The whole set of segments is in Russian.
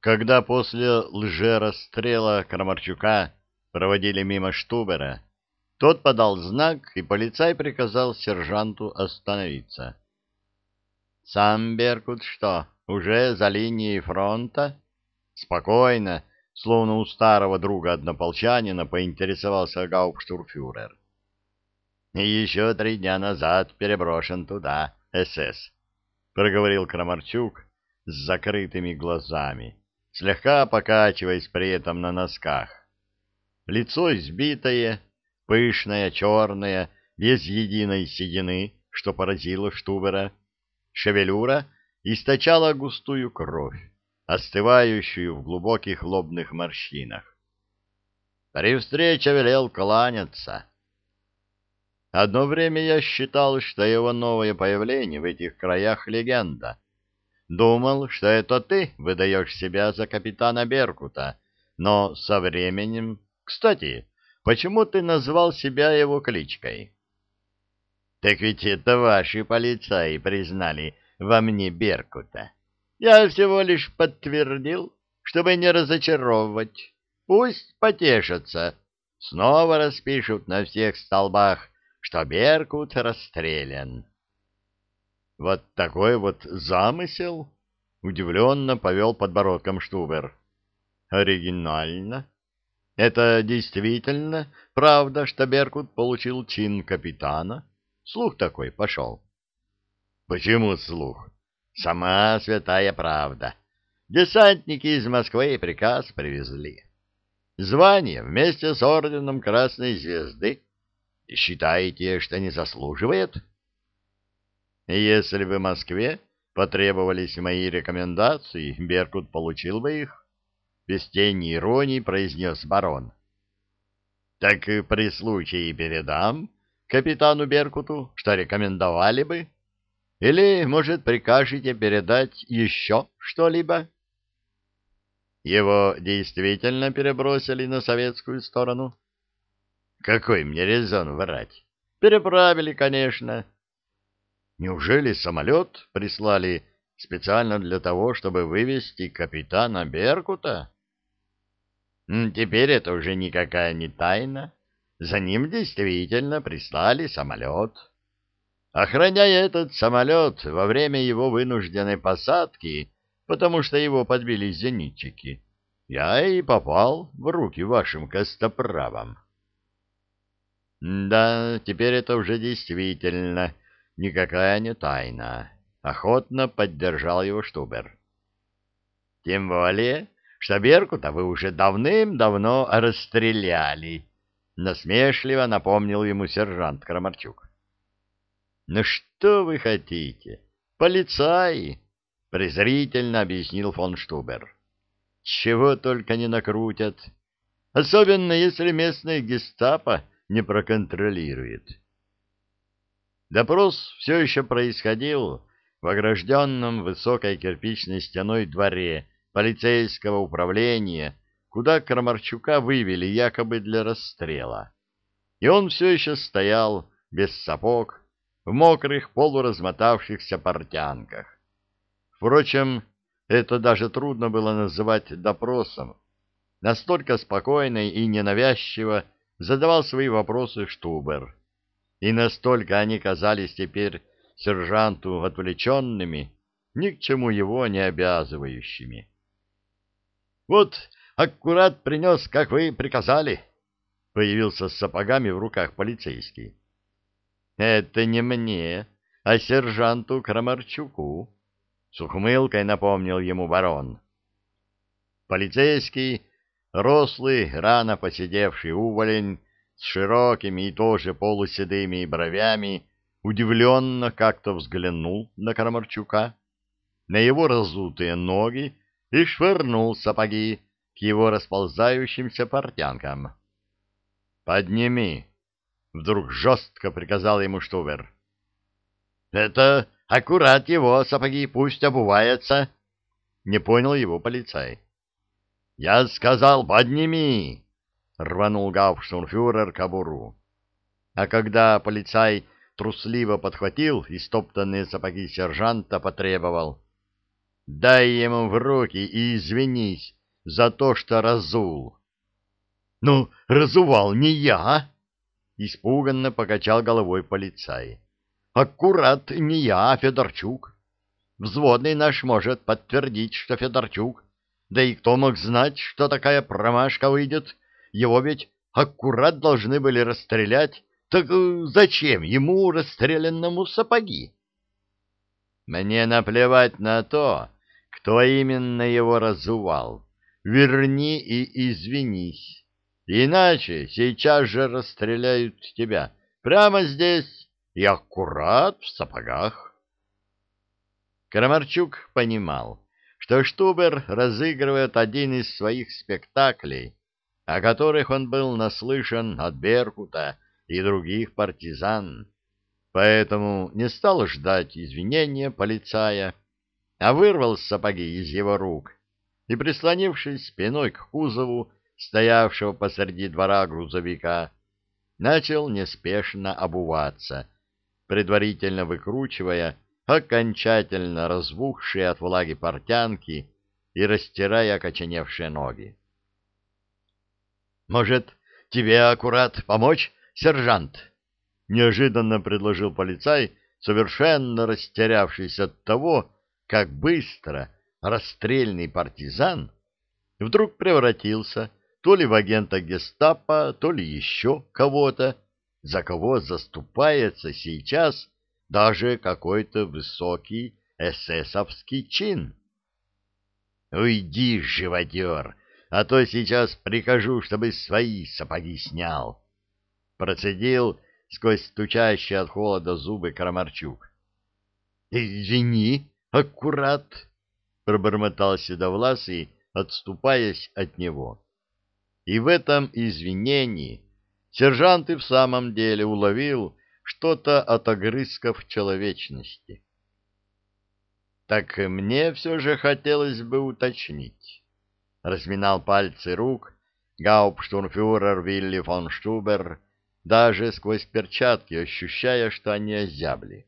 Когда после лжерасстрела Крамарчука проводили мимо Штубера, тот подал знак, и полицай приказал сержанту остановиться. — Сам Беркут что, уже за линией фронта? Спокойно, словно у старого друга-однополчанина, поинтересовался гауптштурфюрер. — еще три дня назад переброшен туда, СС, — проговорил Крамарчук с закрытыми глазами, слегка покачиваясь при этом на носках. Лицо избитое, пышное, черное, без единой седины, что поразило Штубера. Шевелюра источала густую кровь, остывающую в глубоких лобных морщинах. При встрече велел кланяться. Одно время я считал, что его новое появление в этих краях — легенда. Думал, что это ты выдаешь себя за капитана Беркута, но со временем... Кстати, почему ты назвал себя его кличкой? — Так ведь это ваши полицаи признали во мне Беркута. Я всего лишь подтвердил, чтобы не разочаровывать. Пусть потешатся. Снова распишут на всех столбах, что Беркут расстрелян. Вот такой вот замысел? Удивленно повел подбородком Штубер. Оригинально. Это действительно правда, что Беркут получил чин капитана? Слух такой пошел. Почему слух? Сама святая правда. Десантники из Москвы приказ привезли. Звание вместе с орденом Красной Звезды. Считаете, что не заслуживает? Если бы в Москве потребовались мои рекомендации, Беркут получил бы их. Без тени иронии произнес барон. Так при случае передам капитану Беркуту, что рекомендовали бы. Или, может, прикажете передать еще что-либо? Его действительно перебросили на советскую сторону? Какой мне резон врать? Переправили, конечно. Неужели самолет прислали специально для того, чтобы вывести капитана Беркута? Теперь это уже никакая не тайна. За ним действительно прислали самолет. Охраняя этот самолет во время его вынужденной посадки, потому что его подбили зенитчики, я и попал в руки вашим костоправам. Да, теперь это уже действительно никакая не тайна. Охотно поддержал его Штубер. Тем более, что Беркута вы уже давным-давно расстреляли, насмешливо напомнил ему сержант Крамарчук. «Ну что вы хотите? Полицаи!» — презрительно объяснил фон Штубер. «Чего только не накрутят, особенно если местная гестапо не проконтролирует». Допрос все еще происходил в огражденном высокой кирпичной стеной дворе полицейского управления, куда Крамарчука вывели якобы для расстрела. И он все еще стоял без сапог, в мокрых полуразмотавшихся портянках. Впрочем, это даже трудно было называть допросом. Настолько спокойно и ненавязчиво задавал свои вопросы Штубер. И настолько они казались теперь сержанту отвлеченными, ни к чему его не обязывающими. «Вот, аккурат принес, как вы приказали», — появился с сапогами в руках полицейский. Это не мне, а сержанту Крамарчуку, — с ухмылкой напомнил ему барон. Полицейский, рослый, рано посидевший уволень, с широкими и тоже полуседыми бровями, удивленно как-то взглянул на Крамарчука, на его разутые ноги и швырнул сапоги к его расползающимся портянкам. «Подними!» — вдруг жестко приказал ему Штубер. — Это аккурат его сапоги, пусть обувается. Не понял его полицай. — Я сказал, подними! — рванул гауптштурмфюрер кобуру. А когда полицай трусливо подхватил истоптанные сапоги сержанта, потребовал. — Дай ему в руки и извинись за то, что разул. — Ну, разувал не я! — испуганно покачал головой полицай. — Аккурат не я, а Федорчук. Взводный наш может подтвердить, что Федорчук. Да и кто мог знать, что такая промашка выйдет? Его ведь аккурат должны были расстрелять. Так э, зачем ему расстрелянному сапоги? Мне наплевать на то, кто именно его разувал. Верни и извинись. Иначе сейчас же расстреляют тебя. Прямо здесь и аккурат в сапогах. Крамарчук понимал, что Штубер разыгрывает один из своих спектаклей, о которых он был наслышан от Беркута и других партизан, поэтому не стал ждать извинения полицая, а вырвал сапоги из его рук и, прислонившись спиной к кузову стоявшего посреди двора грузовика, начал неспешно обуваться, предварительно выкручивая окончательно разбухшие от влаги портянки и растирая окоченевшие ноги. «Может, тебе аккурат помочь, сержант?» — неожиданно предложил полицай, совершенно растерявшись от того, как быстро расстрельный партизан вдруг превратился то ли в агента гестапо, то ли еще кого-то, за кого заступается сейчас даже какой-то высокий эсэсовский чин. «Уйди, живодер, а то сейчас прикажу, чтобы свои сапоги снял!» Процедил сквозь стучащие от холода зубы Крамарчук. «Извини, аккурат!» — пробормотал Седовласый, отступаясь от него. И в этом извинении сержант и в самом деле уловил что-то от огрызков человечности. Так мне все же хотелось бы уточнить. Разминал пальцы рук гауптштурмфюрер Вилли фон Штубер, даже сквозь перчатки ощущая, что они озябли.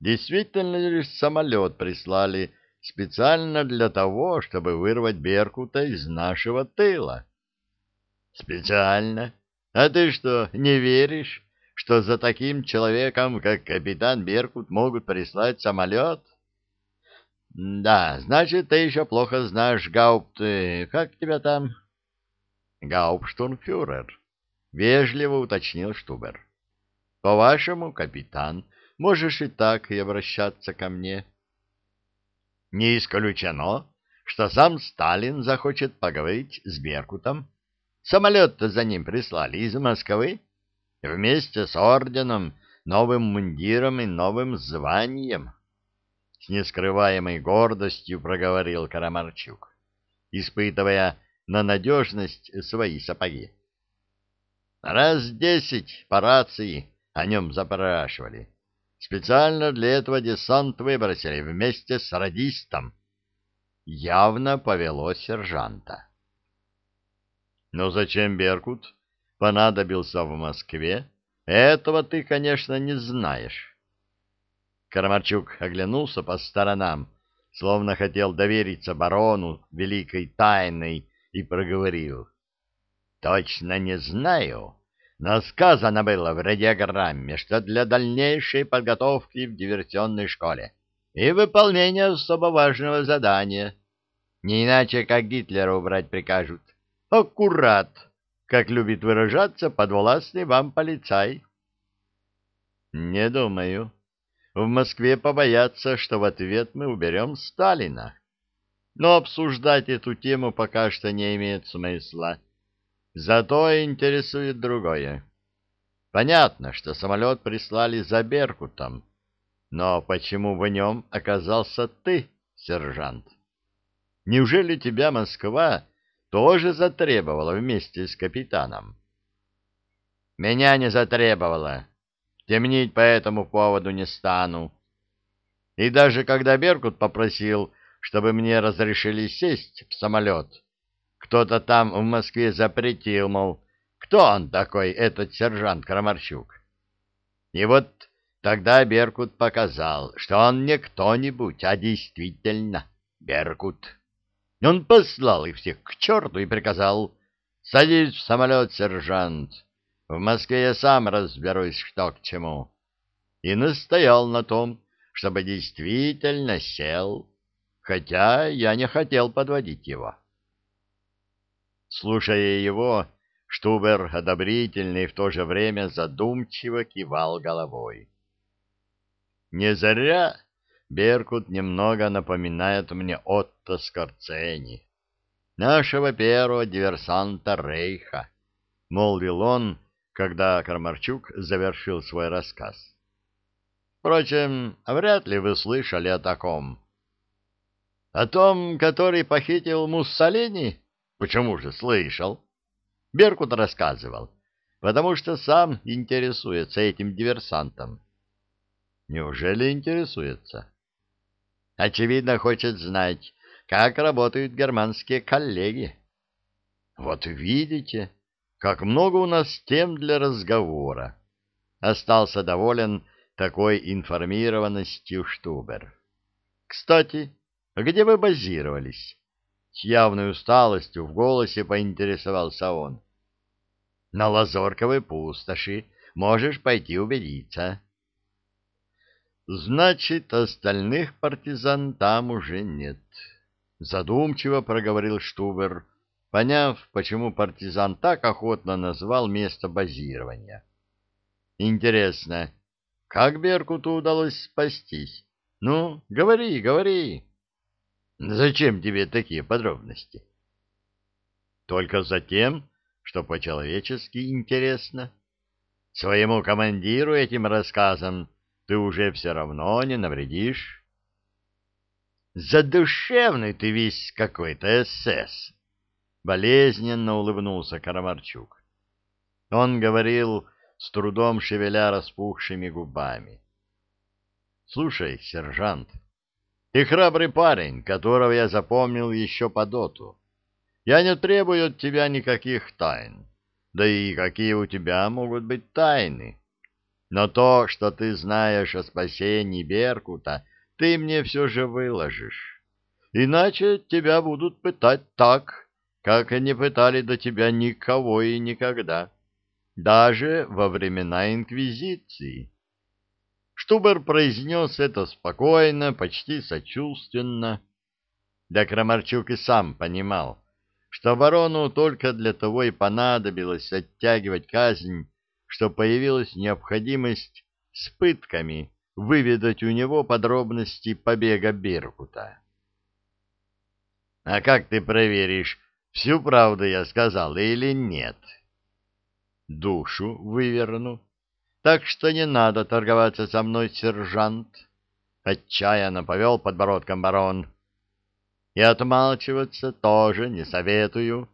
Действительно ли самолет прислали специально для того, чтобы вырвать Беркута из нашего тыла? Специально. А ты что, не веришь, что за таким человеком, как капитан Беркут, могут прислать самолет? Да, значит, ты еще плохо знаешь Гаупт... Как тебя там? Гауптштурмфюрер. Вежливо уточнил Штубер. По-вашему, капитан, можешь и так и обращаться ко мне. Не исключено, что сам Сталин захочет поговорить с Беркутом. Самолет-то за ним прислали из Москвы вместе с орденом, новым мундиром и новым званием. С нескрываемой гордостью проговорил Карамарчук, испытывая на надежность свои сапоги. Раз десять по рации о нем запрашивали. Специально для этого десант выбросили вместе с радистом. Явно повело сержанта. Но зачем Беркут понадобился в Москве, этого ты, конечно, не знаешь. Карамарчук оглянулся по сторонам, словно хотел довериться барону великой тайной, и проговорил. — Точно не знаю, но сказано было в радиограмме, что для дальнейшей подготовки в диверсионной школе и выполнения особо важного задания. Не иначе, как Гитлера убрать прикажут. Аккурат, как любит выражаться подвластный вам полицай. Не думаю. В Москве побоятся, что в ответ мы уберем Сталина. Но обсуждать эту тему пока что не имеет смысла. Зато интересует другое. Понятно, что самолет прислали за Беркутом, но почему в нем оказался ты, сержант? Неужели тебя Москва тоже затребовала вместе с капитаном? Меня не затребовала. Темнить по этому поводу не стану. И даже когда Беркут попросил, чтобы мне разрешили сесть в самолет, кто-то там в Москве запретил, мол, кто он такой, этот сержант Крамарчук? И вот Тогда Беркут показал, что он не кто-нибудь, а действительно Беркут. Он послал их всех к черту и приказал «Садись в самолет, сержант. В Москве я сам разберусь, что к чему». И настоял на том, чтобы действительно сел, хотя я не хотел подводить его. Слушая его, Штубер одобрительно и в то же время задумчиво кивал головой. Не зря Беркут немного напоминает мне Отто Скорцени, нашего первого диверсанта Рейха, — молвил он, когда Кармарчук завершил свой рассказ. Впрочем, вряд ли вы слышали о таком. — О том, который похитил Муссолини? Почему же слышал? Беркут рассказывал, потому что сам интересуется этим диверсантом. Неужели интересуется? Очевидно, хочет знать, как работают германские коллеги. Вот видите, как много у нас тем для разговора. Остался доволен такой информированностью Штубер. Кстати, где вы базировались? С явной усталостью в голосе поинтересовался он. На Лазорковой пустоши можешь пойти убедиться. Значит, остальных партизан там уже нет. Задумчиво проговорил Штубер, поняв, почему партизан так охотно назвал место базирования. Интересно, как Беркуту удалось спастись? Ну, говори, говори. Зачем тебе такие подробности? Только за тем, что по-человечески интересно. Своему командиру этим рассказом ты уже все равно не навредишь. Задушевный ты весь какой-то СС. Болезненно улыбнулся Карамарчук. Он говорил, с трудом шевеля распухшими губами. Слушай, сержант, ты храбрый парень, которого я запомнил еще по доту. Я не требую от тебя никаких тайн. Да и какие у тебя могут быть тайны? Но то, что ты знаешь о спасении Беркута, ты мне все же выложишь. Иначе тебя будут пытать так, как не пытали до тебя никого и никогда, даже во времена Инквизиции. Штубер произнес это спокойно, почти сочувственно. Да Крамарчук и сам понимал, что барону только для того и понадобилось оттягивать казнь, что появилась необходимость с пытками выведать у него подробности побега Беркута. — А как ты проверишь, всю правду я сказал или нет? — Душу выверну. Так что не надо торговаться со мной, сержант. Отчаянно повел подбородком барон. И отмалчиваться тоже не советую.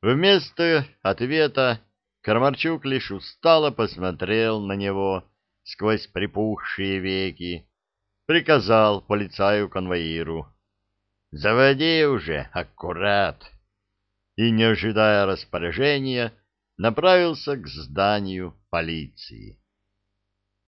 Вместо ответа Кармарчук лишь устало посмотрел на него сквозь припухшие веки, приказал полицаю-конвоиру. «Заводи уже, аккурат!» И, не ожидая распоряжения, направился к зданию полиции.